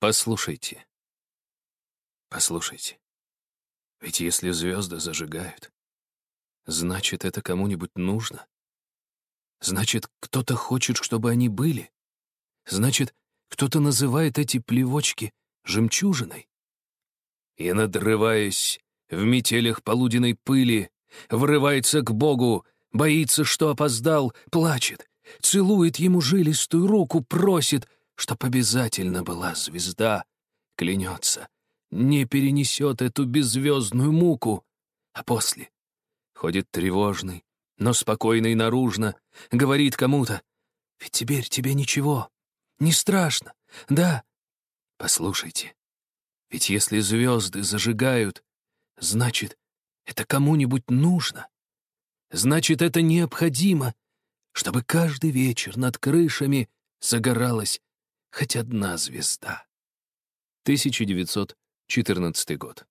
Послушайте. Послушайте. Ведь если звезды зажигают, значит, это кому-нибудь нужно. Значит, кто-то хочет, чтобы они были. Значит, кто-то называет эти плевочки жемчужиной. И, надрываясь в метелях полуденной пыли, врывается к Богу, боится, что опоздал, плачет, целует ему жилистую руку, просит, чтоб обязательно была звезда, клянется, не перенесет эту беззвездную муку, а после ходит тревожный, но спокойный наружно, говорит кому-то, «Ведь теперь тебе ничего, не страшно, да?» Послушайте, ведь если звезды зажигают, значит, это кому-нибудь нужно. Значит, это необходимо, чтобы каждый вечер над крышами загоралась хоть одна звезда. 1914 год.